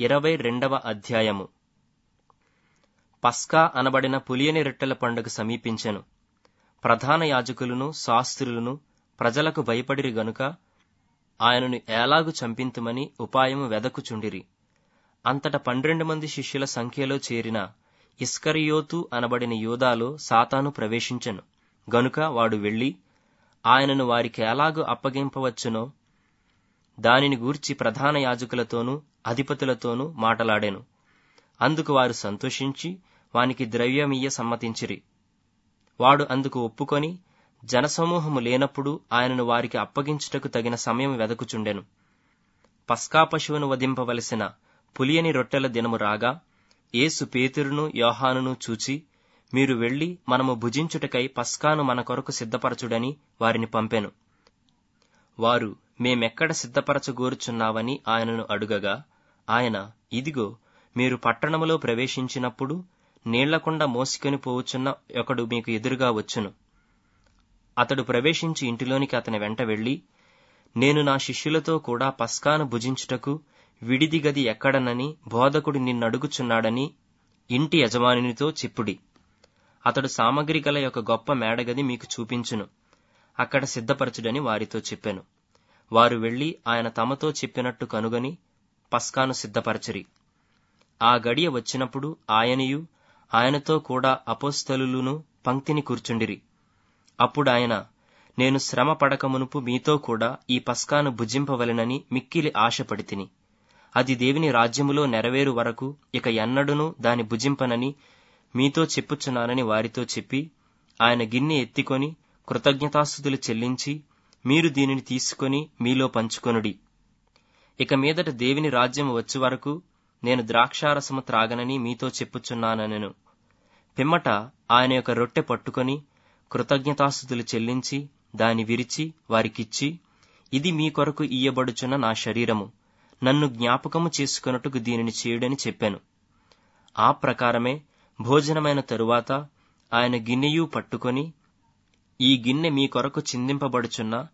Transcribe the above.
ఇరవై రెండవ అధ్యాయము. పస్కా అనబడిన పులియని రొట్టెల పండుగ సమీపించెను. ప్రధాన యాజకులను శాస్త్రులను ప్రజలకు భయపడిరి గనుక ఆయనను ఏలాగు చంపింతుమని ఉపాయము వెదకుచుండిరి. అంతట పన్నెండు మంది శిష్యుల సంఖ్యలో చేరిన ఇస్కరియోతు అనబడిన యూదాలో సాతాను ప్రవేశించెను. గనుక వాడు వెళ్ళి ఆయనను వారికి ఎలాగు అప్పగింపవచ్చునో దానిని గూర్చి ప్రధాన యాజకులతోనూ అధిపతులతోనూ మాటలాడెను. అందుకు వారు సంతోషించి వానికి ద్రవ్యమియ్య సమ్మతించిరి. వాడు అందుకు ఒప్పుకొని జనసమూహము లేనప్పుడు ఆయనను వారికి అప్పగించుటకు తగిన సమయం వెదకుచుండెను. పస్కా పశువును వధింపవలసిన పులియని రొట్టెల దినము రాగా యేసు పేతురును యోహానును చూచి మీరు వెళ్ళి మనము భుజించుటకై పస్కాను మన కొరకు సిద్ధపరచుడని వారిని పంపెను. వారు మేమెక్కడ సిద్ధపరచగోరుచున్నావని ఆయనను అడుగగా ఆయన ఇదిగో మీరు పట్టణములో ప్రవేశించినప్పుడు నీళ్ళకుండ మోసుకొని పోవుచున్న ఒకడు మీకు ఎదురుగా వచ్చును. అతడు ప్రవేశించి ఇంటిలోనికి అతని వెంట వెళ్ళి నేను నా శిష్యులతో కూడా పస్కాను భుజించుటకు విడిది గది ఎక్కడనని బోధకుడు నిన్నడుగుచున్నాడని ఇంటి యజమానినితో చెప్పుడి. అతడు సామగ్రి గల యొక్క గొప్ప మేడగది మీకు చూపించును. అక్కడ సిద్ధపరచుడని వారితో చెప్పాను. వారు వెళ్ళి ఆయన తమతో చెప్పినట్టు కనుగొని పస్కాను సిద్ధపరచిరి. ఆ గడియ వచ్చినప్పుడు ఆయనయు ఆయనతో కూడా అపోస్తలులును పంక్తిని కూర్చుండిరి. అప్పుడు ఆయన నేను శ్రమ పడకమునుపు మీతో కూడా ఈ పస్కాను భుజింపవలెనని మిక్కిలి ఆశపడి తిని అది దేవుని రాజ్యములో నెరవేరు వరకు ఇక ఎన్నడూనూ దాని భుజింపనని మీతో చెప్పుచున్నానని వారితో చెప్పి ఆయన గిన్నె ఎత్తికొని కృతజ్ఞతాస్థుతులు చెల్లించి మీరు దీనిని తీసుకొని మీలో పంచుకొనుడి. ఇక మీదట దేవుని రాజ్యం వచ్చే వరకు నేను ద్రాక్షారసము త్రాగనని మీతో చెప్పుచున్నానెను పిమ్మట ఆయన యొక్క రొట్టె పట్టుకొని కృతజ్ఞతాస్థుతులు చెల్లించి దాని విరిచి వారికిచ్చి ఇది మీ కొరకు ఇయ్యబడుచున్న నా శరీరము. నన్ను జ్ఞాపకము చేసుకొనుటకు దీనిని చేయుడని చెప్పాను. ఆ ప్రకారమే భోజనమైన తరువాత ఆయన గిన్నెయు పట్టుకొని ఈ గిన్నె మీ కొరకు చిందింపబడుచున్న